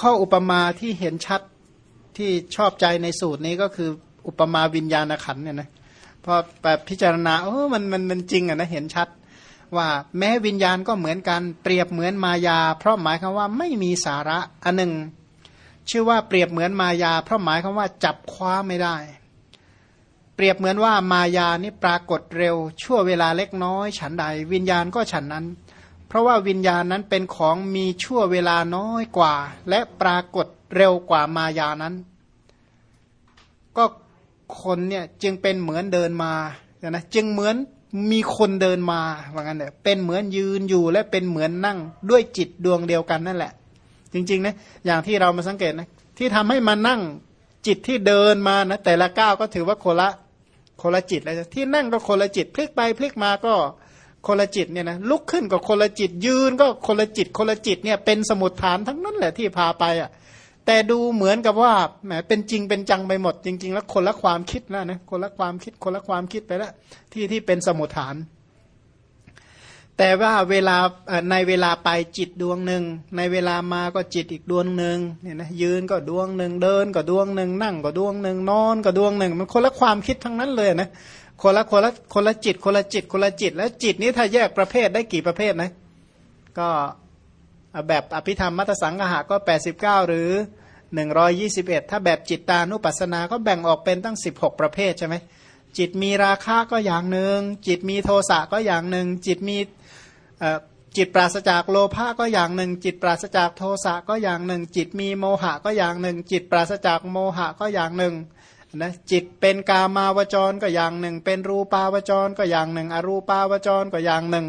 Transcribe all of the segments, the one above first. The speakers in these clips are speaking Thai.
ข้ออุปมาที่เห็นชัดที่ชอบใจในสูตรนี้ก็คืออุปมาวิญญาณขันเนี่ยนะพอแบบพิจารณาเออมันมันมันจริงอะนะเห็นชัด ว่าแม้วิญญาณก็เหมือนกันเปรียบเหมือนมายา เพราะหมายคำว่าไม่มีสาระอันหนึ่ง ชื่อว่าเปรียบเหมือนมายา เพราะหมายคำว่าจับคว้าไม่ได้ เปรียบเหมือนว่ามายานี่ปรากฏเร็ว ชั่วเวลาเล็กน้อย ฉันใด วิญญาณก็ฉันนั้น เพราะว่าวิญญาณนั้นเป็นของมีชั่วเวลาน้อยกว่า และปรากฏเร็วกว่ามายานั้น ก็คนเนี่ยจึงเป็นเหมือนเดินมานะจึงเหมือนมีคนเดินมาว่างั้นเนี่ยเป็นเหมือนยืนอยู่และเป็นเหมือนนั่งด้วยจิตดวงเดียวกันนั่นแหละ จริงๆนะอย่างที่เรามาสังเกตนะที่ทำให้มานั่งจิตที่เดินมานะแต่ละก้าวก็ถือว่าคนละคนละจิตเลยที่นั่งก็คนละจิตพลิกไปพลิกมาก็ คนละจิตเนี่ยนะลุกขึ้นก็คนละจิตยืนก็คนละจิตคนละจิตเนี่ยเป็นสมุดฐานทั้งนั้นแหละที่พาไปอะแต่ดูเหมือนกับว่าแหมเป็นจริงเป็นจังไปหมด จริง ๆ แล้วคนละความคิดนะนะคนละความคิดคนละความคิดไปแล้วที่ที่เป็นสมุดฐาน แต่ว่าเวลาในเวลาไปจิตดวงหนึ่งในเวลามาก็จิตอีกดวงหนึ่งเนี่ยนะยืนก็ดวงหนึ่งเดินก็ดวงหนึ่งนั่งก็ดวงหนึ่งนอนก็ดวงหนึ่งมันคนละความคิดทั้งนั้นเลยนะ คนละคนละคนละจิต คนละจิต คนละจิต แล้วจิตนี้ถ้าแยกประเภทได้กี่ประเภทนะ ก็แบบอภิธรรมมัตสังหะก็ 89 หรือ 121 ถ้าแบบจิตตานุปัสสนาก็แบ่งออกเป็นตั้ง 16 ประเภทใช่ไหมจิตมีราคะก็อย่างหนึ่ง จิตมีโทสะก็อย่างหนึ่ง จิตมีจิตปราศจากโลภะก็อย่างหนึ่ง จิตปราศจากโทสะก็อย่างหนึ่ง จิตมีโมหะก็อย่างหนึ่ง จิตปราศจากโมหะก็อย่างหนึ่ง นะจิตเป็นกามาวจรก็อย่างหนึ่ง เป็นรูปาวจรก็อย่างหนึ่ง อรูปาวจรก็อย่างหนึ่ง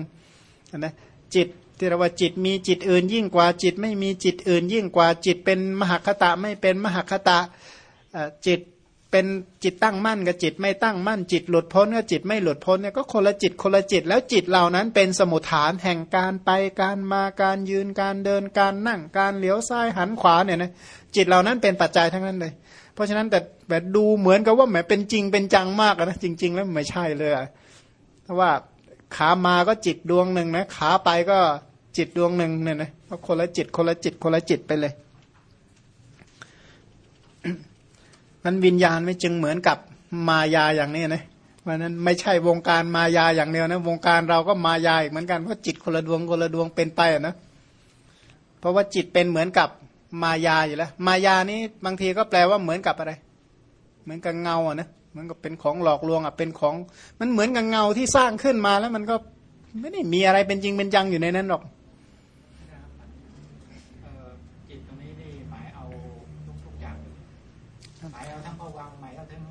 นะจิตที่เราว่าจิตมีจิตอื่นยิ่งกว่าจิตไม่มีจิตอื่นยิ่งกว่าจิตเป็นมหคตะไม่เป็นมหคตะจิตเป็นจิตตั้งมั่นกับจิตไม่ตั้งมั่นจิตหลุดพ้นกับจิตไม่หลุดพ้นเนี่ยก็คนละจิตคนละจิตแล้วจิตเหล่านั้นเป็นสมุทฐานแห่งการไปการมาการยืนการเดินการนั่งการเลี้ยวซ้ายหันขวาเนี่ยนะจิตเหล่านั้นเป็นปัจจัยทั้งนั้นเลย เพราะฉะนั้นแต่แบบดูเหมือนกับว่าแหมเป็นจริงเป็นจังมากนะจริง ๆ แล้วไม่ใช่เลยเพราะว่าขามาก็จิตดวงหนึ่งนะขาไปก็จิตดวงหนึ่งเนี่ยนะก็คนละจิตคนละจิตคนละจิตไปเลยมันวิญญาณไม่จึงเหมือนกับมายาอย่างนี้นะวันนั้นไม่ใช่วงการมายาอย่างเดียวนะวงการเราก็มายาอีกเหมือนกันเพราะจิตคนละดวงคนละดวงเป็นไปนะเพราะว่าจิตเป็นเหมือนกับ มายาอยู่แล้ว มายานี้บางทีก็แปลว่าเหมือนกับอะไร เหมือนกับเงาอะนะเหมือนกับเป็นของหลอกลวงอะเป็นของ มันเหมือนกับเงาที่สร้างขึ้นมาแล้วมันก็ไม่ได้มีอะไรเป็นจริงเป็นจังอยู่ในนั้นหรอกจิตตรงนี้นี่หมายเอาทุกอย่างหมายเอาทั้งะวังหมายเอาทั้ง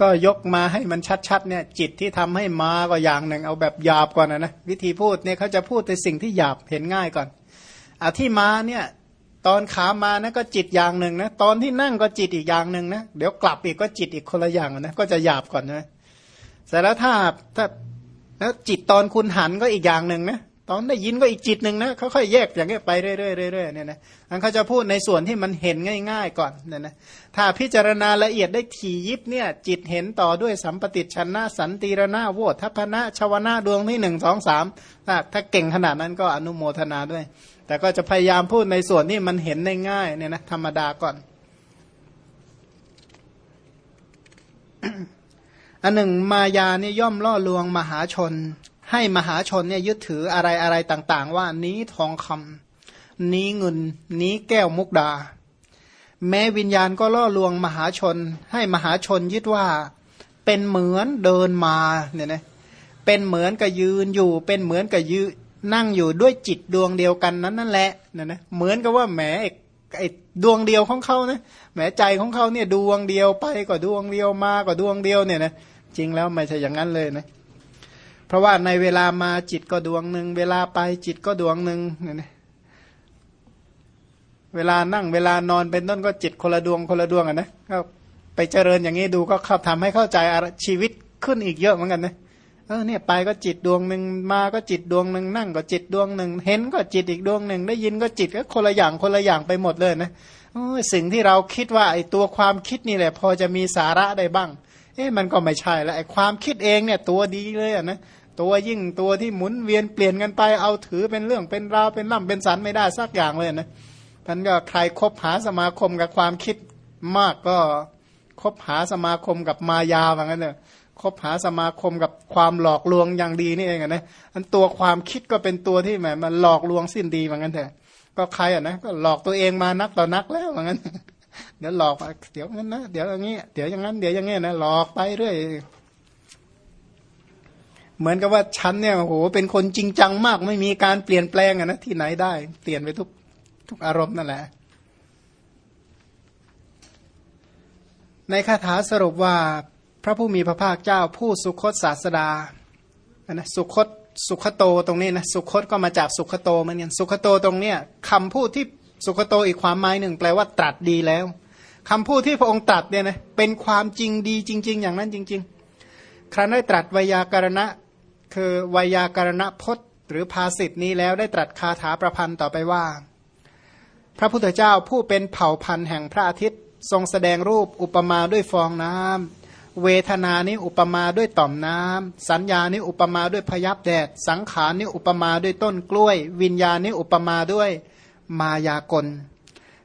ก็ยกมาให้มันชัดๆเนี่ย จิตที่ทำให้มาก็อย่างหนึ่ง เอาแบบหยาบก่อนนะนะวิธีพูดเนี่ยเขาจะพูดแต่สิ่งที่หยาบเห็นง่ายก่อนอะที่มาเนี่ย ตอนขามานะก็จิตอย่างหนึ่งนะตอนที่นั่งก็จิตอีกอย่างหนึ่งนะเดี๋ยวกลับอีกก็จิตอีกคนละอย่างนะก็จะหยาบก่อนนะแต่แล้วถ้าถ้าแล้วจิตตอนคุณหันก็อีกอย่างหนึ่งนะ ตอนได้ยินก็อีกจิตหนึ่งนะเขาค่อยแยกอย่างเงี้ยไปเรื่อยๆเรื่อยๆเนี่ยนะอันเขาจะพูดในส่วนที่มันเห็นง่าย ๆ ก่อนเนี่ยนะถ้าพิจารณาละเอียดได้ถี่ยิบเนี่ยจิตเห็นต่อด้วยสัมปติชนะสันติรณาโวทัพนะชวนาดวงที่หนึ่งสองสามถ้าถ้าเก่งขนาดนั้นก็อนุโมทนาด้วย แต่ก็จะพยายามพูดในส่วนที่มันเห็นได้ง่ายเนี่ยนะธรรมดาก่อนอันหนึ่งมายาเนี่ยย่อมล่อลวงมหาชน ให้มหาชนเนี่ยยึดถืออะไรอะไรต่างๆ ว่านี้ทองคำนี้เงิน นี้แก้วมุกดา แม้วิญญาณก็ล่อลวงมหาชน ให้มหาชนยึดว่า เป็นเหมือนเดินมาเนี่ยนะเป็นเหมือนกับยืนอยู่ เป็นเหมือนกับยืนนั่งอยู่ด้วยจิตดวงเดียวกันนั้นนั่นแหละเนะนะเหมือนกับว่าแหมไอ้ดวงเดียวของเขานะแหมใจของเขาเนี่ยดวงเดียวไปก็ดวงเดียวมาก็ดวงเดียวเนี่ยนะจริงแล้วไม่ใช่อย่างนั้นเลยนะ เพราะว่าในเวลามาจิตก็ดวงหนึ่งเวลาไปจิตก็ดวงหนึ่งเนี่ยเวลานั่งเวลานอนเป็นต้นก็จิตคนละดวงคนละดวงอะนะก็ไปเจริญอย่างนี้ดูก็ข้าทำให้เข้าใจชีวิตขึ้นอีกเยอะเหมือนกันนะเออเนี่ยไปก็จิตดวงหนึ่งมาก็จิตดวงหนึ่งนั่งก็จิตดวงหนึ่งเห็นก็จิตอีกดวงหนึ่งได้ยินก็จิตก็คนละอย่างคนละอย่างไปหมดเลยนะสิ่งที่เราคิดว่าไอ้ตัวความคิดนี่แหละ พอจะมีสาระได้บ้าง เอ๊ะมันก็ไม่ใช่ล้วไอ้ความคิดเองเนี่ยตัวดีเลยอะนะ ตัวยิ่งตัวที่หมุนเวียนเปลี่ยนกันไปเอาถือเป็นเรื่องเป็นราวเป็นล่ำเป็นสันไม่ได้สักอย่างเลยนะพันก็ใครคบหาสมาคมกับความคิดมากก็คบหาสมาคมกับมายาว่างั้นเถอะคบหาสมาคมกับความหลอกลวงอย่างดีนี่เองนะอันตัวความคิดก็เป็นตัวที่แหมมันหลอกลวงสิ้นดีว่างั้นเถอะก็ใครอะนะก็หลอกตัวเองมานักต่อนักแล้วว่างั้นเดี๋ยวหลอกเดี๋ยวงั้นนะเดี๋ยวอย่างนี้เดี๋ยวอย่างนั้นเดี๋ยวอย่างงี้นะหลอกไปเรื่อย เหมือนกับว่าฉันเนี่ยโอ้โหเป็นคนจริงจังมาก ไม่มีการเปลี่ยนแปลงอะนะที่ไหนได้ เปลี่ยนไปทุกทุกอารมณ์นั่นแหละ ในคาถาสรุปว่าพระผู้มีพระภาคเจ้าผู้สุคตศาสดานะสุคตสุขโตตรงนี้นะสุคตก็มาจากสุขโตเหมือนกันสุขโตตรงเนี้ยคำพูดที่สุขโตอีกความหมายหนึ่ง แปลว่าตรัสดีแล้วคำพูดที่พระองค์ตรัสเนี่ยนะเป็นความจริงดีจริง ๆ อย่างนั้นจริง ๆ ครั้นได้ตรัสวยาการณะ คือวยาการณพจน์หรือภาษิตนี้แล้วได้ตรัสคาถาประพันธ์ต่อไปว่า พระพุทธเจ้าผู้เป็นเผ่าพันธุ์แห่งพระอาทิตย์ ทรงแสดงรูปอุปมาด้วยฟองน้ำเวทนานี้อุปมาด้วยต่อมน้ำสัญญานี้อุปมาด้วยพยับแดด สังขารนี้อุปมาด้วยต้นกล้วย วิญญาณนี้อุปมาด้วยมายากล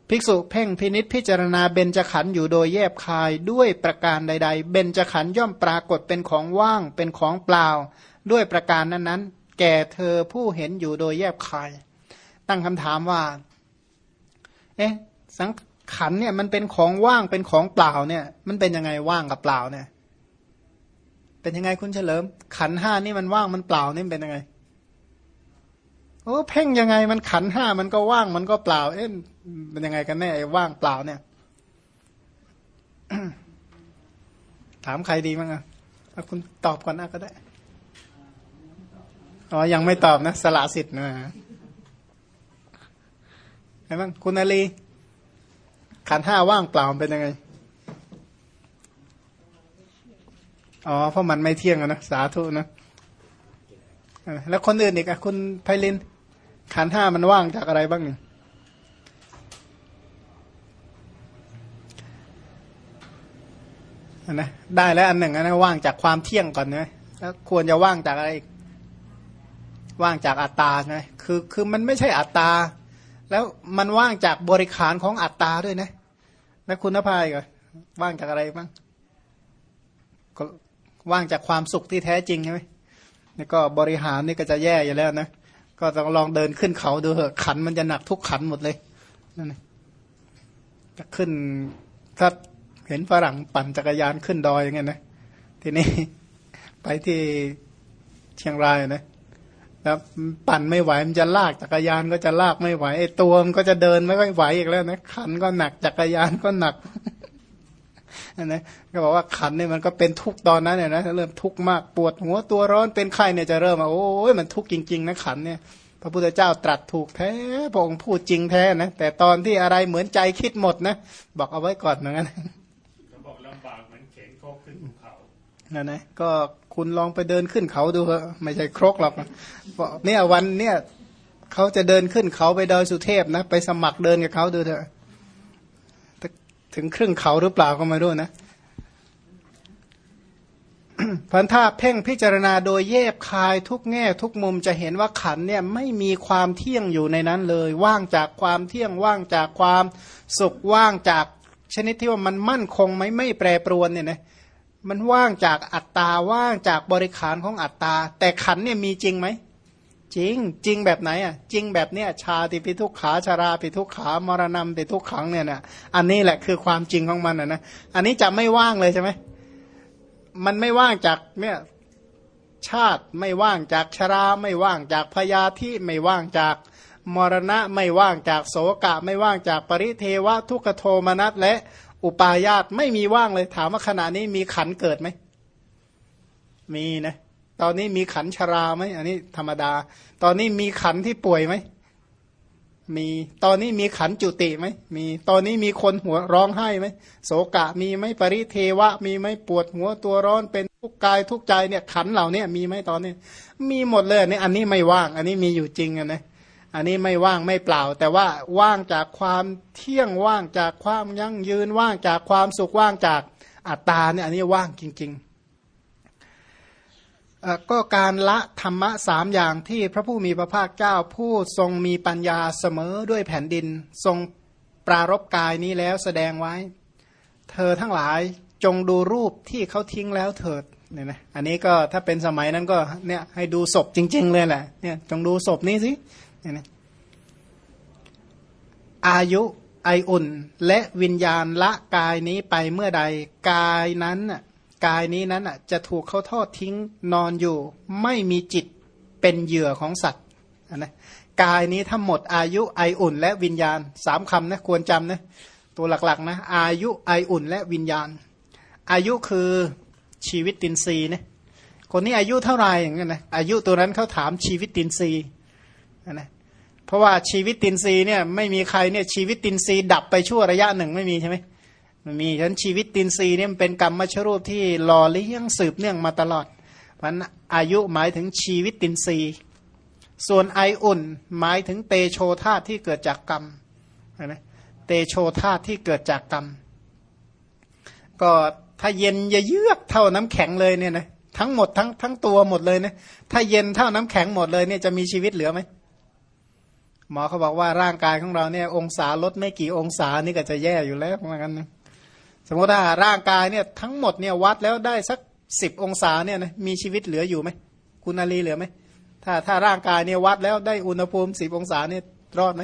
ภิกษุเพ่งพินิษพิจารณาเบญจขันธ์อยู่โดยแยบคายด้วยประการใด ๆ เบญจขันธ์ย่อมปรากฏเป็นของว่างเป็นของเปล่า ด้วยประการนั้นๆ แก่เธอผู้เห็นอยู่โดยแยบคาย ตั้งคำถามว่า เอ๊ะ สังขันเนี่ยมันเป็นของว่างเป็นของเปล่าเนี่ย มันเป็นยังไงว่างกับเปล่าเนี่ย เป็นยังไงคุณเฉลิม ขันห้านี่มันว่างมันเปล่านี่เป็นยังไงโอ้เพ่งยังไงมันขันห้ามันก็ว่างมันก็เปล่า เอ๊ะเป็นยังไงกันแน่ไอ้ว่างเปล่าเนี่ย ถามใครดีมั้งอะคุณตอบก่อนนะก็ได้ อ๋อ ยังไม่ตอบนะ สละสิทธิ์นะไงบ้างคุณอาลีขันห้าว่างเปล่าเป็นยังไง อ๋อ เพราะมันไม่เที่ยงนะ สาธุนะ แล้วคนอื่นอีกอะคุณไพลิน ขันห้ามันว่างจากอะไรบ้างนี่นะได้แล้วอันหนึ่งนะว่างจากความเที่ยงก่อนนะแล้วควรจะว่างจากอะไรอีก ว่างจากอัตตาใช่ไหมคือคือมันไม่ใช่อัตตา แล้วมันว่างจากบริขารของอัตตาด้วยนะแล้วคุณนภายก็ว่างจากอะไรบ้างก็ว่างจากความสุขที่แท้จริงใช่ไหมนี่ก็บริหารนี่ก็จะแย่อยู่แล้วนะก็ต้องลองเดินขึ้นเขาดูเถอะขันมันจะหนักทุกขันหมดเลยนั่นจะขึ้นถ้าเห็นฝรั่งปั่นจักรยานขึ้นดอยอย่างเงี้ยนะทีนี้ไปที่เชียงรายนะ นะปั่นไม่ไหวมันจะลากจักรยานก็จะลากไม่ไหวไอ้ตัวมันก็จะเดินไม่ค่อยไหวอีกแล้วนะขันก็หนักจักรยานก็หนักนะก็บอกว่าขันเนี่ยมันก็เป็นทุกตอนนั้นเนี่ยนะเริ่มทุกมากปวดหัวตัวร้อนเป็นไข้เนี่ยจะเริ่มโอ้ยมันทุกจริง ๆ นะขันเนี่ย พระพุทธเจ้าตรัสถูกแท้พระองค์พูดจริงแท้นะแต่ตอนที่อะไรเหมือนใจคิดหมดนะบอกเอาไว้ก่อนเหมือนกัน นั่นะก็คุณลองไปเดินขึ้นเขาดูเถอะไม่ใช่ครกหรอกเนี่ยวันเนี่ยเขาจะเดินขึ้นเขาไปดอยสุเทพนะ ไปสมัครเดินกับเขาดูเถอะถึงครึ่งเขาหรือเปล่าก็ไม่รู้นะพันธาเพ่งพิจารณาโดยแยบคายทุกแง่ทุกมุมจะเห็นว่าขันเนี่ยไม่มีความเที่ยงอยู่ในนั้นเลย ว่างจากความเที่ยงว่างจากความสุขว่างจากชนิดที่ว่ามันมั่นคงไหมไม่แปรปรวนเนี่ยนะ มันว่างจากอัตตาว่างจากบริขารของอัตตา แต่ขันเนี่ยมีจริงไหมจริงจริงแบบไหนอะจริงแบบเนี้ยชาติปิทุกขาชาราปิทุกขามรณะปิทุกขังเนี่ยนะอันนี้แหละคือความจริงของมันอะนะอันนี้จะไม่ว่างเลยใช่ไหมมันไม่ว่างจากเนี่ยชาติไม่ว่างจากชราไม่ว่างจากพยาธิไม่ว่างจากมรณะไม่ว่างจากโสกะ ไม่ว่างจากปริเทวะทุกโทมนัสและ อุปายาตไม่มีว่างเลย ถามว่าขณะนี้มีขันเกิดไหม มีนะ ตอนนี้มีขันชราไหมอันนี้ธรรมดา ตอนนี้มีขันที่ป่วยไหมมีตอนนี้มีขันจุติไหมมีตอนนี้มีคนหัวร้องไห้ไหมโศกะมีไหมปริเทวะ มีไหมปวดหัวตัวร้อนเป็นทุกกายทุกใจเนี่ยขันเหล่านี้มีไหมตอนนี้ มีหมดเลยอันนี้อันนี้ไม่ว่าง อันนี้มีอยู่จริงอะนะ อันนี้ไม่ว่างไม่เปล่า แต่ว่าว่างจากความเที่ยงว่างจากความยั่งยืนว่างจากความสุขว่างจากอัตตาเนี่ยอันนี้ว่างจริงๆก็การละธรรมะสามอย่างที่พระผู้มีพระภาคเจ้าผู้ทรงมีปัญญาเสมอด้วยแผ่นดิน ทรงปรารบกายนี้แล้วแสดงไว้ เธอทั้งหลายจงดูรูปที่เขาทิ้งแล้วเถิดเนี่ยนะอันนี้ก็ถ้าเป็นสมัยนั้นก็เนี่ยให้ดูศพจริง ๆ เลยแหละเนี่ยจงดูศพนี้สิ เนี่ยนะอายุไออุ่น และวิญญาณละกายนี้ไปเมื่อใดกายนั้นน่ะกายนี้นั้นน่ะจะถูกเขาทอดทิ้งนอนอยู่ ไม่มีจิตเป็นเหยื่อของสัตว์อะนะกายนี้ทั้งหมดอายุไออุ่น และวิญญาณสามคำนะควรจำนะตัวหลักๆนะอายุไออุ่น และวิญญาณ อายุคือชีวิตินทรีย์นะคนนี้อายุเท่าไหร่อย่างเงี้ยนะอายุตัวนั้นเขาถามชีวิตินทรีย์ นะเพราะว่าชีวิตินทรีย์เนี่ยไม่มีใครเนี่ยชีวิตินทรีย์ดับไปชั่วระยะหนึ่งไม่มีใช่ไหมมันมีฉะนั้นชีวิตินทรีย์เนี่ยมันเป็นกัมมชรูปที่หล่อเลี้ยงสืบเนื่องมาตลอดเพราะฉะนั้นอายุหมายถึงชีวิตตินซีส่วนไออุ่นหมายถึงเตโชธาตุที่เกิดจากกรรมนไหมเตโชธาตุที่เกิดจากกรรม ก็ถ้าเย็นเยือกเท่าน้ำแข็งเลยเนี่ยนะทั้งหมดทั้งทั้งตัวหมดเลยนะถ้าเย็นเท่าน้ำแข็งหมดเลยเนี่ยจะมีชีวิตเหลือไหม หมอเขาบอกว่าร่างกายของเราเนี่ยองศาลดไม่กี่องศานี่ก็จะแย่อยู่แล้วเหมือนกันนะสมมติถ้าร่างกายเนี่ยทั้งหมดเนี่ยวัดแล้วได้สักสิบองศาเนี่ยนะมีชีวิตเหลืออยู่ไหมคุณอาลีเหลือไหมถ้าถ้าร่างกายเนี่ยวัดแล้วได้อุณหภูมิสิบองศาเนี่ยรอดไหม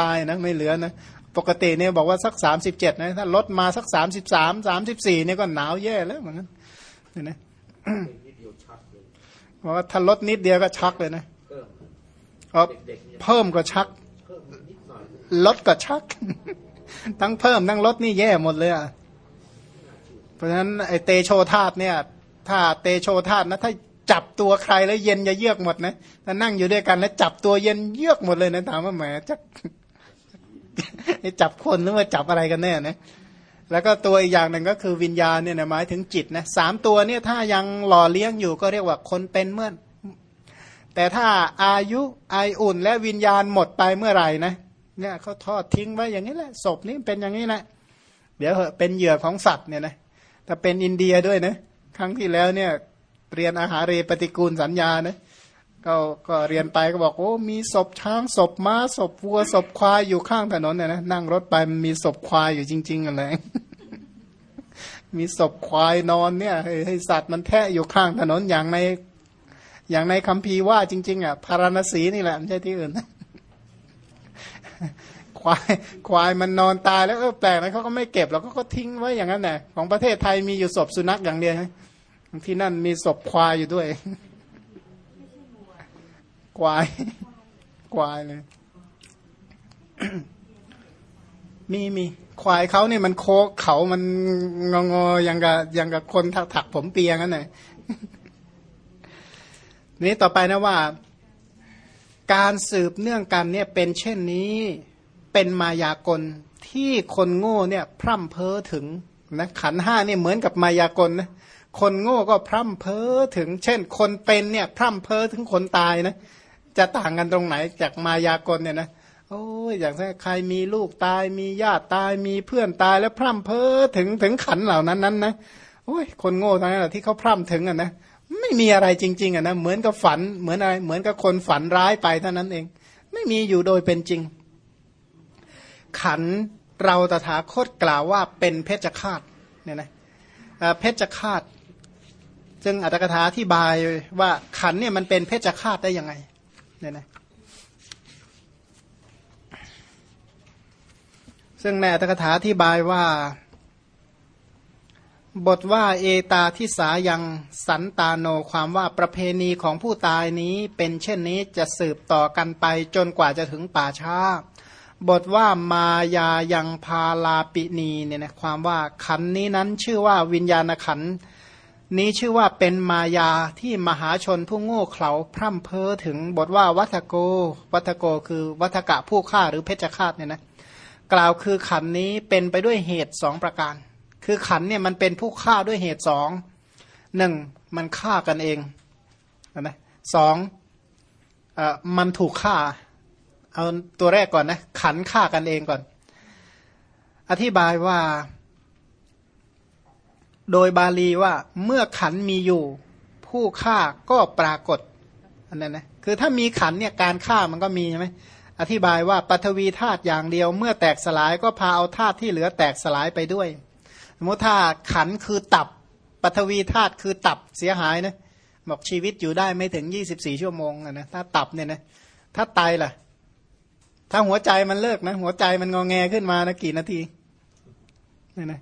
ตายนะไม่เหลือนะปกติเนี่ยบอกว่าสักสามสิบเจ็ดนะถ้าลดมาสักสามสิบสามสามสิบสี่เนี่ยก็หนาวแย่แล้วเหมือนกันเห็นไหมนิดเดียวชักเลยบอกว่าถ้าลดนิดเดียวก็ช็อกเลยนะ เพิ่มเพราะเด็กๆเนี่ยเพิ่มก็ชักเพิ่มนิดหน่อยลดก็ชัก ทั้งเพิ่มทั้งลดนี่แย่หมดเลยอะเพราะฉะนั้นไอเตโชธาตเนี่ย ถ้าเตโชธาตนะถ้าจับตัวใครแล้วเย็นจะเยือกหมดนะถ้านั่งอยู่ด้วยกันแล้วจับตัวเย็นเยือกหมดเลยนะถามว่าแหมจะจับคนหรือว่าจับอะไรกันแน่นะแล้วก็ตัวอีกอย่างหนึ่งก็คือวิญญาณเนี่ยนะหมายถึงจิตนะสามตัวเนี่ยถ้ายังหล่อเลี้ยงอยู่ก็เรียกว่าคนเป็นเมื่อ แต่ถ้าอายุไออุ่น และวิญญาณหมดไปเมื่อไหร่นะเนี่ยเขาทอดทิ้งไว้อย่างนี้แหละศพนี่เป็นอย่างนี้แหละเดี๋ยวเหอะเป็นเหยื่อของสัตว์เนี่ยนะถ้าเป็นอินเดียด้วยนะครั้งที่แล้วเนี่ยเรียนอาหารเรปฏิกูลสัญญานะก็ก็เรียนไปก็บอกโอ้มีศพช้างศพม้าศพวัวศพควายอยู่ข้างถนนเนี่ยนะนั่งรถไปมันมีศพควายอยู่จริง ๆอะไรมีศพควายนอนเนี่ยให้สัตว์มันแทะอยู่ข้างถนนอย่างใน อย่างในคัมภีร์ว่าจริง ๆ อะพาราณสีนี่แหละไม่ใช่ที่อื่นควายควายมันนอนตายแล้วเออแปลกนะเขาก็ไม่เก็บแล้วก็ทิ้งไว้อย่างนั้นแหละของประเทศไทยมีอยู่ศพสุนัขอย่างเดียวที่นั่นมีศพควายอยู่ด้วย ควาย ควายเลย มีมีควายเขาเนี่ยมันโคเขามันงองอๆอย่างกับอย่างกับคนถักถักผมเปียงั้นเลย นี้ต่อไปนะว่า การสืบเนื่องกันเนี่ยเป็นเช่นนี้เป็นมายากลที่คนโง่เนี่ยพร่ำเพ้อถึงนะขันห้าเนี่ยเหมือนกับมายากลนะคนโง่ก็พร่ำเพ้อถึง เช่น คนเป็นเนี่ยพร่ำเพ้อถึงคนตายนะจะต่างกันตรงไหนจากมายากลเนี่ยนะโอ้ยอย่างเช่นใครมีลูกตาย มีญาติตายมีเพื่อนตายแล้วพร่ำเพ้อถึงถึงขันเหล่านั้นนั้นนะโอ้ยคนโง่ทั้งนั้นแหละที่เขาพร่ำถึงอะนะ ไม่มีอะไรจริง ๆอะนะเหมือนกับฝันเหมือนอะไรเหมือนกับคนฝันร้ายไปเท่านั้นเอง ไม่มีอยู่โดยเป็นจริง ขันเราตถาคตกล่าวว่าเป็นเพชฌฆาตเนี่ยนะเอ่อเพชฌฆาตซึ่งอัตถกถาที่บายว่าขันเนี่ยมันเป็นเพชฌฆาตได้ยังไงเนี่ยนะซึ่งในอัตถกถาที่บายว่า บทว่าเอตาทิสายังสันตาโนความว่าประเพณีของผู้ตายนี้เป็นเช่นนี้จะสืบต่อกันไปจนกว่าจะถึงป่าช้า บทว่ามายายังพาลาปินีเนี่ยนะความว่าขันนี้นั้นชื่อว่าวิญญาณขันนี้ชื่อว่าเป็นมายาที่มหาชนผู้โง่เขลาพร่ำเพ้อถึงบทว่าวัฏโก วัฏโกคือวัฏกะผู้ฆ่าหรือเพชฌฆาตเนี่ยนะกล่าวคือขันนี้เป็นไปด้วยเหตุสองประการ คือขันเนี่ยมันเป็นผู้ฆ่าด้วยเหตุสองหนึ่งมันฆ่ากันเองนะสองเอ่อมันถูกฆ่า เอาตัวแรกก่อนนะขันฆ่ากันเองก่อน อธิบายว่า โดยบาลีว่าเมื่อขันมีอยู่ ผู้ฆ่าก็ปรากฏอันนั้นนะคือถ้ามีขันเนี่ยการฆ่ามันก็มีใช่ไหมอธิบายว่าปฐวีธาตุอย่างเดียว เมื่อแตกสลายก็พาเอาธาตุที่เหลือแตกสลายไปด้วย มมติถ้าขันคือตับปฐวีธาตุคือตับเสียหายนะบอกชีวิตอยู่ได้ไม่ถึง 24 ชั่วโมงนะถ้าตับเนี่ยนะถ้าไตล่ะ ถ้าหัวใจมันเลิกนะ หัวใจมันงอแงขึ้นมานะกี่นาทีเนี่ยนะ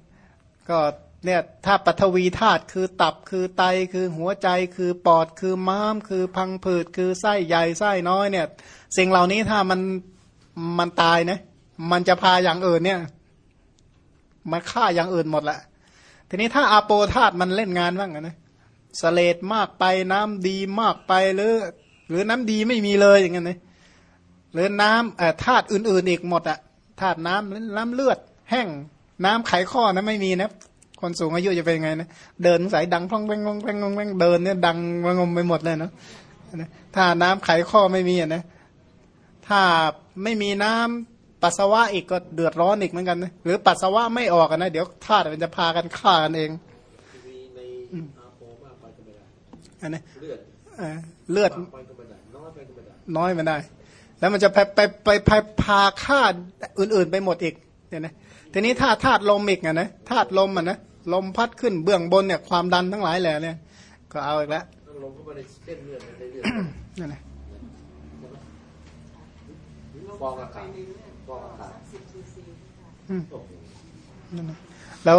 ก็เนี่ยถ้าปฐวีธาตุคือตับคือไตคือหัวใจคือปอดคือม้าม คือพังผืดคือไส้ใหญ่ไส้น้อยเนี่ย สิ่งเหล่านี้ถ้ามันมันตายนะมันจะพาอย่างอื่นเนี่ย มันฆ่าอย่างอื่นหมดแหละ ทีนี้ถ้าอาโปธาตมันเล่นงานบ้างนะสเลดมากไปน้ำดีมากไปหรือ หรือน้ำดีไม่มีเลยอย่างเงี้ยนะหรือน้ำเอ่อธาตุอื่นๆอีกหมดอะธาตุน้ำน้ำเลือด แห้งน้ำไขข้อนะไม่มีนะคนสูงอายุจะเป็นไงนะเดินสายดังพล่องแปงพล่งแปงพล่องแปงเดินเนี่ยดังระงมไปหมดเลยเนาะถ้าน้ำไขข้อไม่มีอะนะถ้าไม่มีน้ำ ปัสสาวะอีกก็เดือดร้อนอีกเหมือนกันนะหรือปัสสาวะไม่ออกกันนะ เดี๋ยวธาตุมันจะพากันฆ่ากันเองมีในอาโปมากไปก็ไม่ได้อันนี้เลือดเอ่อเลือดมากไปก็ไม่ได้น้อยไปก็ไม่ได้น้อยมันได้ แล้วมันจะไปไปไปไปพาฆ่าอื่น ๆ ไปหมดอีกเนี่ยนะทีนี้ถ้าธาตุลมอีกอะนะธาตุลมอะนะลมพัดขึ้นเบื้องบนเนี่ยความดันทั้งหลายแหล่เนี่ย ก็เอาอีกแล้วต้องลงเข้าไปในเส้นเลือดในเลือดนั่นนะฟองอากาศฟองอากาศ นั่นนะแล้ว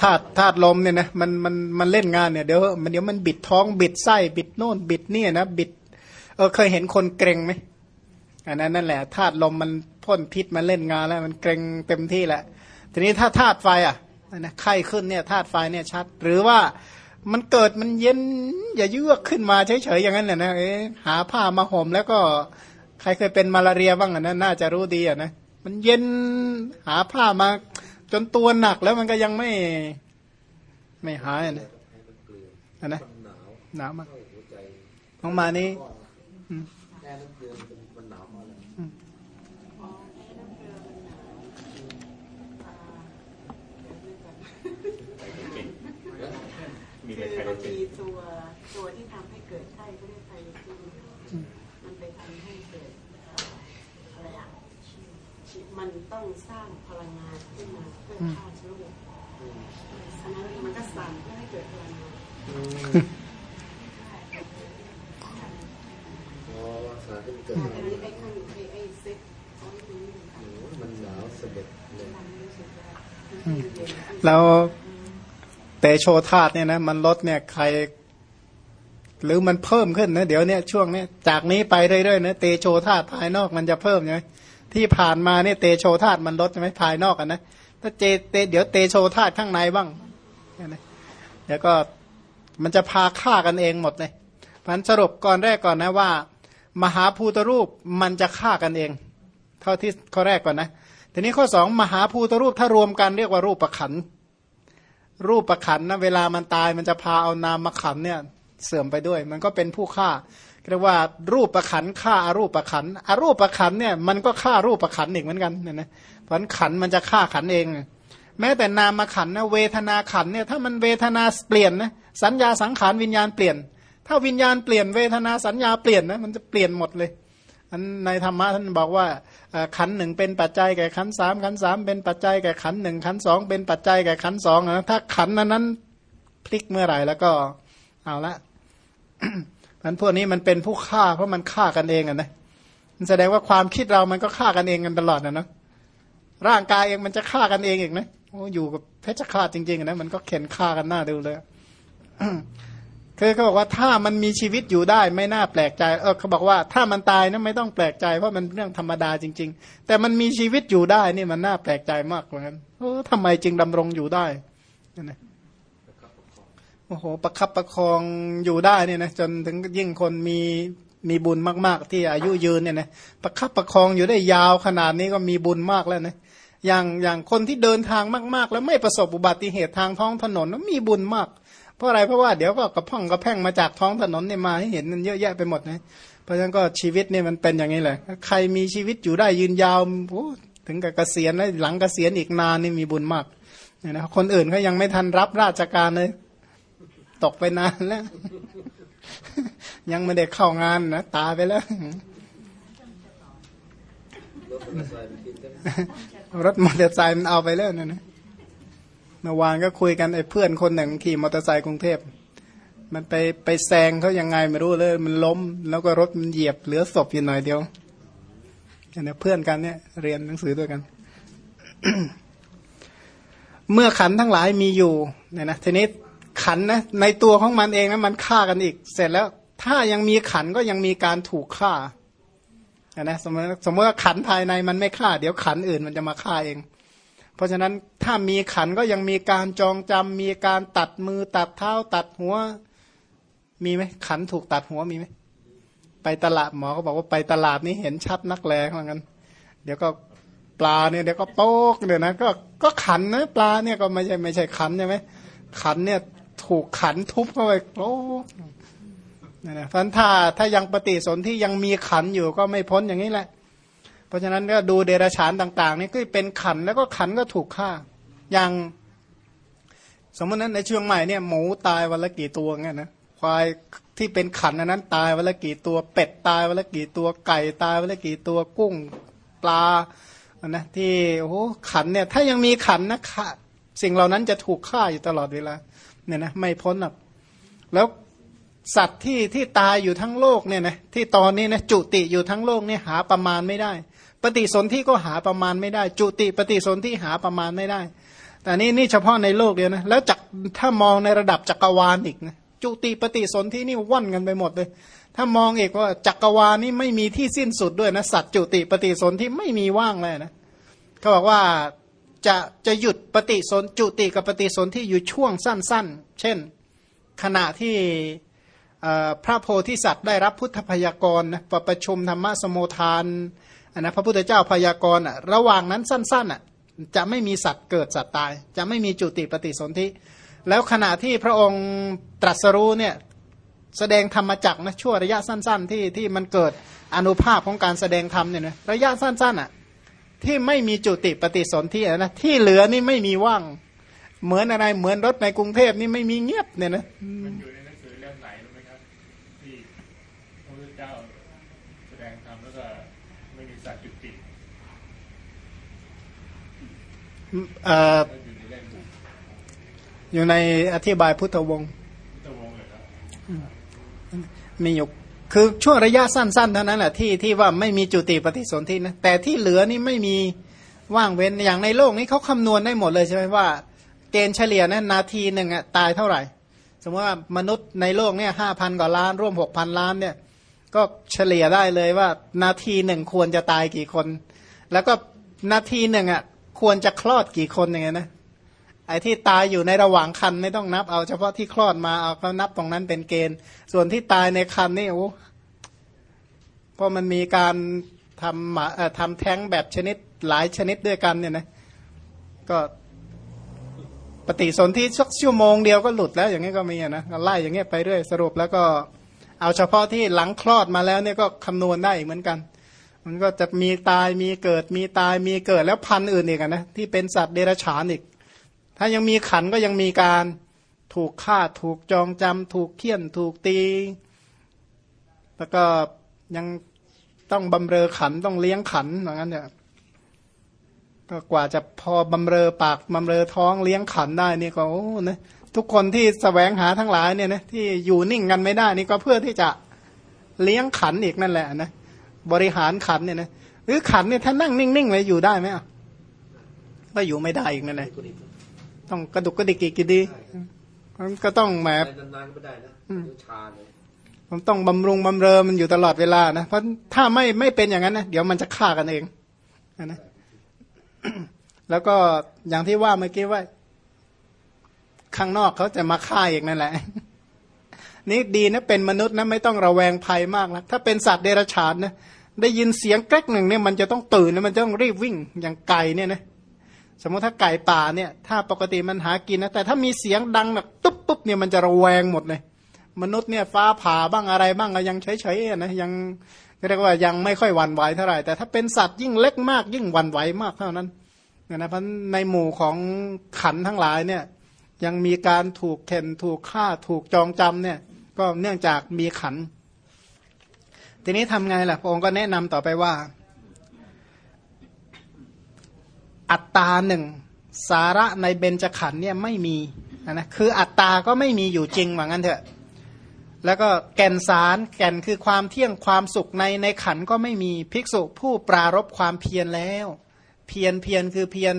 ธาตุธาตุลมเนี่ยนะมันมันมันเล่นงานเนี่ยเดี๋ยวมันเดี๋ยวมันบิดท้องบิดไส้บิดโน่นบิดเนี่ยนะบิด เออเคยเห็นคนเกรงไหมอันนั้นนั่นแหละธาตุลมมันพ่นพิษมันเล่นงานแล้ว มันเกรงเต็มที่แหละ ทีนี้ถ้าธาตุไฟอะนะไข้ขึ้นเนี่ยธาตุไฟเนี่ยชัด หรือว่ามันเกิดมันเย็นอย่าเยือกขึ้นมาเฉยๆอย่างนั้นแหละนะเอ๊ะหาผ้ามาห่มแล้วก็ ใครเคยเป็นมาลาเรียบ้างอะนะน่าจะรู้ดีอะนะมันเย็นหาผ้ามา จนตัวหนักแล้วมันก็ยังไม่ไม่หายอะนะให้มันเกลืออันนะมันหนาวหนาวมากเข้าหัวใจน้องมานี่ก้อนอืมแค่น้ำเก มันต้องสร้างพลังงานขึ้นมาเพื่อฆ่าเชื้อโรคอันนั้นมันก็สั่นเพื่อให้เกิดพลังงานอ๋อสารที่มันเกิดแต่มาอันนี้ไอ้ข้างไอ้ไอ้เซ็ตมันทำโอ้โหมันหนาวสะเด็ดเลยทำให้รู้สึกว่ามันเย็นแล้วเตโชธาตเนี่ยนะมันลดเนี่ยใคร หรือมันเพิ่มขึ้นนะเดี๋ยวเนี่ยช่วงเนี้ยจากนี้ไปเรื่อยๆนะเตโชธาตภายนอกมันจะเพิ่มใช่ไหม ที่ผ่านมาเนี่ยเตโชธาตมันลดใช่ไหมภายนอกกันนะถ้าเจเตเดี๋ยวเตโชธาตข้างในบ้างเนี่ยนะเดี๋ยวก็มันจะพาฆ่ากันเองหมดเลยพันสรุปก่อนแรกก่อนนะว่า มหาภูตรูปมันจะฆ่ากันเอง เท่าที่ข้อแรกก่อนนะทีนี้ข้อสองมหาภูตรูปถ้ารวมกันเรียกว่ารูปประขันรูปประขันนะเวลามันตายมันจะพาเอานามมาขันเนี่ยเสื่อมไปด้วย มันก็เป็นผู้ฆ่า เรียกว่ารูปประขันฆ่าอารูปประขันอารูปประขันเนี่ยมันก็ฆ่ารูปประขันธ์อีกเหมือนกันนี่ยนะเพราะฉะนั้นขันมันจะฆ่าขันเอง แม้แต่นามขันนะเวทนาขันเนี่ยถ้ามันเวทนาเปลี่ยนนะสัญญาสังขารวิญญาณเปลี่ยน ถ้าวิญญาณเปลี่ยนเวทนาสัญญาเปลี่ยนนะมันจะเปลี่ยนหมดเลยอันในธรรมะท่านบอกว่าขันหนึ่งเป็นปัจจัยแก่ขันสามขันสามเป็นปัจจัยแก่ขันหนึ่งขันสองเป็นปัจจัยแก่ขันสองนะถ้าขันนั้นนั้นพลิกเมื่อไหร่แล้วก็เอาละ มันพวกนี้มันเป็นผู้ฆ่าเพราะมันฆ่ากันเองอะนะมันแสดงว่าความคิดเรามันก็ฆ่ากันเองกันตลอดนะเนาะร่างกายเองมันจะฆ่ากันเองอีกนะโอ้อยู่กับเพชฌฆาตจริงๆนะมันก็เข็นฆ่ากันหน้าดูเลยคือเขาบอกว่าถ้ามันมีชีวิตอยู่ได้ไม่น่าแปลกใจ เออเขาบอกว่าถ้ามันตายนะไม่ต้องแปลกใจเพราะมันเรื่องธรรมดาจริง ๆ แต่มันมีชีวิตอยู่ได้นี่มันน่าแปลกใจมากเหมือนกันโอ้ทำไมจึงดำรงอยู่ได้นะ โอ้โหประคับประคองอยู่ได้เนี่ยนะจนถึงยิ่งคนมีมีบุญมาก ๆ ที่อายุยืนเนี่ยนะประคับประคองอยู่ได้ยาวขนาดนี้ก็มีบุญมากแล้วนะอย่างอย่างคนที่เดินทางมาก ๆ แล้วไม่ประสบอุบัติเหตุทางท้องถนนมีบุญมาก เพราะอะไรเพราะว่าเดี๋ยวก็กระพ่องกระแพ่งมาจากท้องถนนเนี่ยมาให้เห็นมันเยอะแยะไปหมดนะเพราะฉะนั้นก็ชีวิตเนี่ยมันเป็นอย่างนี้แหละ ใครมีชีวิตอยู่ได้ยืนยาวโอ้ถึงกับเกษียณแล้วหลังเกษียณอีกนานนี่มีบุญมากเนี่ยนะคนอื่นเขายังไม่ทันรับราชการเลย ตกไปนานแล้ว ยังไม่ได้เข้างานนะ ตายไปแล้ว รถมอเตอร์ไซค์มันเอาไปแล้วนะนะเมื่อวานก็คุยกันไอ้เพื่อนคนหนึ่งขี่มอเตอร์ไซค์กรุงเทพ มันไปไปแซงเขายังไงไม่รู้เลย มันล้ม แล้วก็รถมันเหยียบเหลือศพอยู่หน่อยเดียวเนี่ยเพื่อนกันเนี่ย เรียนหนังสือด้วยกัน เมื่อขันทั้งหลายมีอยู่เนี่ยนะทีนี้ ขันนะในตัวของมันเองนะมันฆ่ากันอีก เสร็จแล้วถ้ายังมีขันก็ยังมีการถูกฆ่านะสมมติสมมติว่าขันภายในมันไม่ฆ่า เดี๋ยวขันอื่นมันจะมาฆ่าเอง เพราะฉะนั้นถ้ามีขันก็ยังมีการจองจำมีการตัดมือตัดเท้าตัดหัว มีไหมขันถูกตัดหัวมีไหมไปตลาดหมอก็บอกว่าไปตลาดนี้เห็นชัดนักแลเหมือนกันเดี๋ยวก็ปลาเนี่ยเดี๋ยวก็โป๊กเดี๋ยวนะก็ก็ขันนะปลาเนี่ยก็ไม่ใช่ไม่ใช่ขันใช่ไหมขันเนี่ย ถูกขันทุบเข้าไปโป๊กนั่นะเพราะฉะนั้นถ้าถ้ายังปฏิสนธิยังมีขันอยู่ก็ไม่พ้นอย่างนี้แหละ เพราะฉะนั้นก็ดูเดรัจฉานต่าง ๆ นี่ก็เป็นขันแล้วก็ขันก็ถูกฆ่า อย่าง สมมตินั้นในช่วงใหม่เนี่ยหมูตายวันละกี่ตัวเงี้ยนะควายที่เป็นขันอันนั้น ตายวันละกี่ตัว เป็ดตายวันละกี่ตัวไก่ตายวันละกี่ตัวกุ้งปลาอันนะที่โอ้ขันเนี่ย ถ้ายังมีขันนะค่ะสิ่งเหล่านั้นจะถูกฆ่าอยู่ตลอดเวลา เนี่ยนะไม่พ้นหรอกแล้วสัตว์ที่ที่ตายอยู่ทั้งโลกเนี่ยนะที่ตอนนี้นะจุติอยู่ทั้งโลกเนี่ยหาประมาณไม่ได้ ปฏิสนธิก็หาประมาณไม่ได้ จุติปฏิสนธิหาประมาณไม่ได้ แต่นี่นี่เฉพาะในโลกเดียวนะแล้วจักถ้ามองในระดับจักรวาลอีกนะจุติปฏิสนธินี่ว่อนกันไปหมดเลย ถ้ามองอีกว่าจักรวาลนี่ไม่มีที่สิ้นสุดด้วยนะสัตว์จุติปฏิสนธิไม่มีว่างเลยนะเขาบอกว่า จะจะหยุดปฏิสนจุติกับปฏิสนธิอยู่ช่วงสั้น ๆ เช่น ขณะที่พระโพธิสัตว์ได้รับพุทธพยากรนะประประชุมธรรมสมุทานนนะพระพุทธเจ้าพยากรณ์อะระหว่างนั้นสั้นๆอะจะไม่มีสัตว์เกิดสัตว์ตาย จะไม่มีจุติปฏิสนธิแล้วขณะที่พระองค์ตรัสรู้เนี่ยแสดงธรรมจักนะช่วระยะสั้น ๆ ที่ที่มันเกิดอนุภาพของการแสดงธรรมเนี่ยนะระยะสั้นๆอะ ที่ไม่มีจุติปฏิสนธินะที่เหลือนี่ไม่มีว่าง เหมือนอะไรเหมือนรถในกรุงเทพนี่ไม่มีเงียบเนี่ยนะมันอยู่ในหนังสือเล่มไหนรู้ไหมครับที่พระพุทธเจ้าแสดงธรรมแล้วก็ไม่มีสัตว์จุติเอ่อแล้วอยู่ในเล่มพุทอยู่ในอธิบายพุทธวงศ์ธวงศ์เลยครับมีอยู่ คือช่วงระยะสั้นๆเท่านั้นแหละที่ที่ว่าไม่มีจุติปฏิสนธินะแต่ที่เหลือนี่ไม่มีว่างเว้นอย่างในโลกนี้เขาคำนวณได้หมดเลยใช่ไหมว่า เกณฑ์เฉลี่ยนะนาทีหนึ่งอะตายเท่าไหร่ สมมติว่ามนุษย์ในโลกเนี่ยห้าพันกว่าล้าน ร่วมหกพันล้านเนี่ยก็เฉลี่ยได้เลยว่า นาทีหนึ่งควรจะตายกี่คน แล้วก็นาทีหนึ่งอะควรจะคลอดกี่คนอย่างเงี้ยนะ ไอ้ที่ตายอยู่ในระหว่างคันไม่ต้องนับเอาเฉพาะที่คลอดมาเอาเขานับตรงนั้นเป็นเกณฑ์ ส่วนที่ตายในคันนี่โอ้เพราะมันมีการทำหมาเอ่อทำแท้งแบบชนิดหลายชนิดด้วยกันเนี่ยนะก็ปฏิสนธิสักชั่วโมงเดียวก็หลุดแล้วอย่างนี้ก็มีนะไล่อย่างเงี้ยไปเรื่อยสรุปแล้วก็เอาเฉพาะที่หลังคลอดมาแล้วเนี่ยก็คำนวณได้อีกเหมือนกัน มันก็จะมีตายมีเกิดมีตายมีเกิดแล้วพันอื่นอีกนะที่เป็นสัตว์เดรัจฉานอีก ถ้ายังมีขันก็ยังมีการถูกฆ่าถูกจองจำถูกเคี่ยนถูกตี แล้วก็ยังต้องบำเรอขันต้องเลี้ยงขันอย่างนั้นเนี่ยก็กว่าจะพอบำเรอปากบำเรอท้องเลี้ยงขันได้นี่ก็โอ้นะทุกคนที่สแสวงหาทั้งหลายเนี่ยนะที่อยู่นิ่งกันไม่ได้นี่ก็เพื่อที่จะเลี้ยงขันอีกนั่นแหละนะบริหารขันเนี่ยนะหรือขันเนี่ยถ้านั่งนิ่งๆไว้อยู่ได้ไหมอะก็อยู่ไม่ได้อีกนั่นแหละ ต้องกระดุกกระดิกอีกกี่ดีมันก็ต้องแหมไปนานๆก็ไม่ได้นะเดี๋ยวชาเลยมันต้องบำรุงบำเรอมันอยู่ตลอดเวลานะเพราะถ้าไม่ไม่เป็นอย่างนั้นนะเดี๋ยวมันจะฆ่ากันเองนะแล้วก็อย่างที่ว่าเมื่อกี้ว่า ข้างนอกเขาจะมาฆ่าอีกนั่นแหละ นี่ดีนะเป็นมนุษย์นะไม่ต้องระแวงภัยมากนะถ้าเป็นสัตว์เดรัจฉานนะได้ยินเสียงแกรกหนึ่งเนี่ยมันจะต้องตื่นนะมันจะต้องรีบวิ่งอย่างไก่เนี่ยนะ สมมติถ้าไก่ป่าเนี่ย ถ้าปกติมันหากินนะแต่ถ้ามีเสียงดังแบบตุ๊บปุ๊บเนี่ยมันจะระแวงหมดเลย มนุษย์เนี่ยฟ้าผ่าบ้างอะไรบ้างก็ยังเฉยๆนะยังเรียกว่ายังไม่ค่อยหวั่นไหวเท่าไหร่แต่ถ้าเป็นสัตว์ยิ่งเล็กมากยิ่งหวั่นไหวมากเท่านั้นเนี่ยนะเพราะในหมู่ของขันทั้งหลายเนี่ยยังมีการถูกเข็นถูกฆ่าถูกจองจำเนี่ย ก็เนื่องจากมีขัน ทีนี้ทำไงล่ะพระองค์ก็แนะนำต่อไปว่า อัตตาหนึ่งสาระในเบญจขันธ์เนี่ยไม่มีนะคืออัตตาก็ไม่มีอยู่จริงว่างั้นเถอะ แล้วก็แก่นสารแก่นคือความเที่ยงความสุขในในขันก็ไม่มีภิกษุผู้ปรารบความเพียรแล้ว เพียรเพียรคือเพียร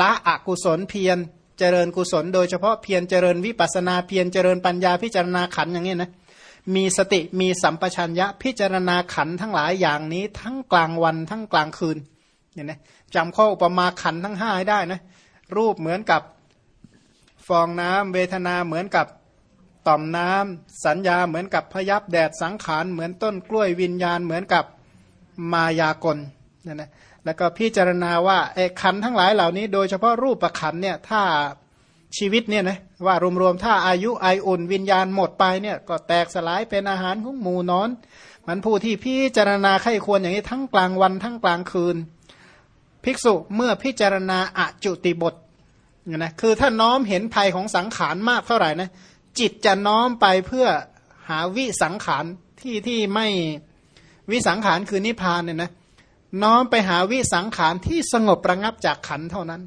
ละอกุศลเพียรเจริญกุศล โดยเฉพาะเพียรเจริญวิปัสนาเพียรเจริญปัญญาพิจารณาขันอย่างนี้นะมีสติมีสัมปชัญญะพิจารณาขันทั้งหลายอย่างนี้ทั้งกลางวันทั้งกลางคืนเห็นไหม จำข้ออุปมาขันทั้งห้าให้ได้นะรูปเหมือนกับฟองน้ำเวทนาเหมือนกับต่อมน้ำสัญญาเหมือนกับพยับแดดสังขารเหมือนต้นกล้วยวิญญาณเหมือนกับมายากลนี่นะแล้วก็พิจารณาว่าไอ้ขันทั้งหลายเหล่านี้ โดยเฉพาะรูปประขันเนี่ยถ้าชีวิตเนี่ยนะว่ารวมๆถ้าอายุไออุ่น วิญญาณหมดไปเนี่ยก็แตกสลายเป็นอาหารของหมูนอน มันผู้ที่พิจารณาไข้ควรอย่างนี้ทั้งกลางวันทั้งกลางคืน ภิกษุเมื่อพิจารณาอจุติบทนะคือถ้าน้อมเห็นภัยของสังขารมากเท่าไหร่นะจิตจะน้อมไปเพื่อหาวิสังขารที่ที่ไม่วิสังขารคือนิพพานเนี่ยนะน้อมไปหาวิสังขารที่สงบระงับจากขันเท่านั้น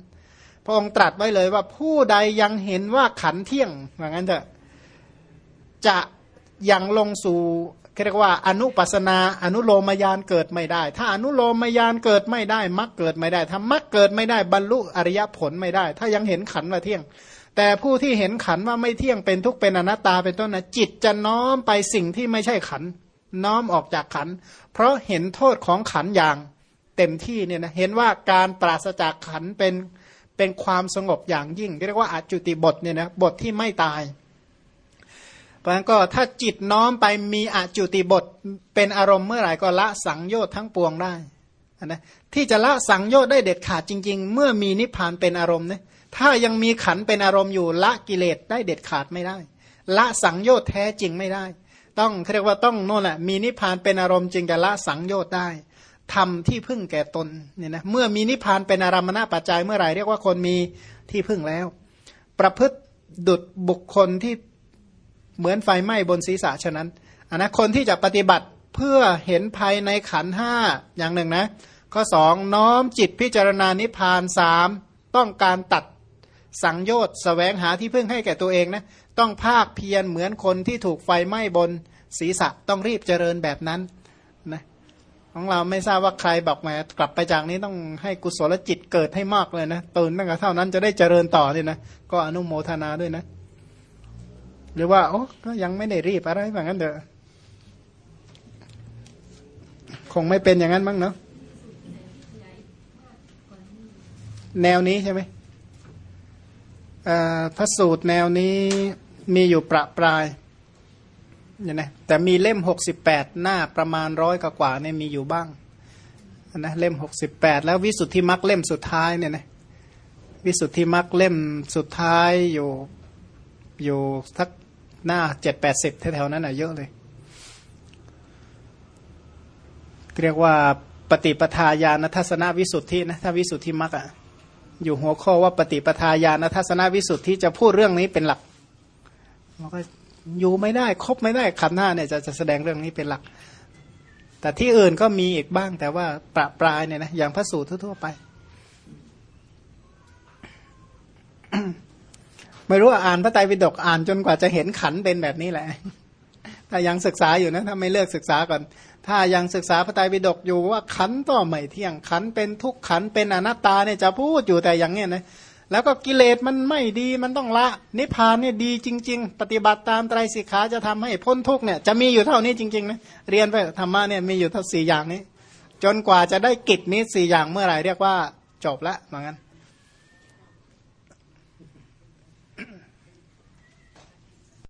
พระองค์ตรัสไว้เลยว่าผู้ใดยังเห็นว่าขันเที่ยงว่างั้นเถอะจะยังลงสู่ เรียกว่าอนุปัสนาอนุโลมยานเกิดไม่ได้ ถ้าอนุโลมยานเกิดไม่ได้มรรคเกิดไม่ได้ถ้ามรรคเกิดไม่ได้บรรลุอริยผลไม่ได้ ถ้ายังเห็นขันว่าเที่ยง แต่ผู้ที่เห็นขันว่าไม่เที่ยงเป็นทุกข์เป็นอนัตตาเป็นต้นนะจิตจะน้อมไปสิ่งที่ไม่ใช่ขันน้อมออกจากขัน เพราะเห็นโทษของขันอย่างเต็มที่เนี่ยนะเห็นว่าการปราศจากขันเป็นเป็นความสงบอย่างยิ่งเรียกว่าอาจุติบทเนี่ยนะบทที่ไม่ตาย เพราะฉะนั้นก็ถ้าจิตน้อมไปมีอจุติบทเป็นอารมณ์เมื่อไหร่ก็ละสังโยชน์ทั้งปวงได้นะที่จะละสังโยชน์ได้เด็ดขาดจริง ๆ เมื่อมีนิพพานเป็นอารมณ์เนี่ยถ้ายังมีขันเป็นอารมณ์อยู่ละกิเลสได้เด็ดขาดไม่ได้ ละสังโยชน์แท้จริงไม่ได้ ต้องเรียกว่าต้องโน่นแหละมีนิพพานเป็นอารมณ์จึงจะละสังโยชน์ได้ทำที่พึ่งแก่ตนเนี่ยนะเมื่อมีนิพพานเป็นอารมณปัจจัยเมื่อไหร่เรียกว่าคนมีที่พึ่งแล้ว ประพฤติดุดบุคคลที่ เหมือนไฟไหม้บนศีรษะฉะนั้นอันนะคนที่จะปฏิบัติเพื่อเห็นภัยในขันห้าอย่างหนึ่งนะข้อสองน้อมจิตพิจารณานิพพานสามต้องการตัดสังโยชน์สแสวงหาที่พึ่งให้แก่ตัวเองนะต้องภาคเพียรเหมือนคนที่ถูกไฟไหม้บนศีรษะต้องรีบเจริญแบบนั้นนะของเราไม่ทราบว่าใครบอกแหมกลับไปจากนี้ต้องให้กุศลจิตเกิดให้มากเลยนะตื่นตั้งแต่เท่านั้นจะได้เจริญต่อเนี่ยนะก็อนุโมทนาด้วยนะ หรือว่าโอ้ก็ยังไม่ได้รีบอะไรแบบนั้นเด้อคงไม่เป็นอย่างนั้นมั้งเนาะแนวนี้ใช่ไหมพระสูตรแนวนี้มีอยู่ประปรายเนี่ยนะแต่มีเล่มหกสิบแปดหน้าประมาณร้อยกว่าเนี่ยมีอยู่บ้างนะเล่มหกสิบแปดแล้ววิสุทธิมรรคเล่มสุดท้ายเนี่ยนะวิสุทธิมรรคเล่มสุดท้ายอยู่อยู่ทัก หน้าเจ็ดแปดสิบแถวๆนั้นอะเยอะเลย เรียกว่าปฏิปทาญาณทัศนวิสุทธินะถ้าวิสุทธิมรรคอะอยู่หัวข้อว่าปฏิปทาญาณทัศนวิสุทธิจะพูดเรื่องนี้เป็นหลักมันก็อยู่ไม่ได้ครบไม่ได้ขันห้าเนี่ยจะจะแสดงเรื่องนี้เป็นหลัก แต่ที่อื่นก็มีอีกบ้างแต่ว่าประปรายเนี่ยนะอย่างพระสูตรทั่วไป ไม่รู้ว่าอ่านพระไตรปิฎกอ่านจนกว่าจะเห็นขันเป็นแบบนี้แหละ ถ้ายังศึกษาอยู่นะถ้าไม่เลิกศึกษาก่อน ถ้ายังศึกษาพระไตรปิฎกอยู่ว่าขันต่อไม่เที่ยงขันเป็นทุกขันเป็นอนัตตาเนี่ยจะพูดอยู่แต่อย่างเนี้ยนะแล้วก็กิเลสมันไม่ดีมันต้องละ นิพพานเนี่ยดีจริง ๆ ปฏิบัติตามไตรสิกขาจะทำให้พ้นทุกเนี่ยจะมีอยู่เท่านี้จริงๆนะเรียนไปธรรมะเนี่ยมีอยู่เท่าสี่อย่างนี้ จนกว่าจะได้กิจนี้สี่อย่างเมื่อไหร่เรียกว่าจบละเหมือนกัน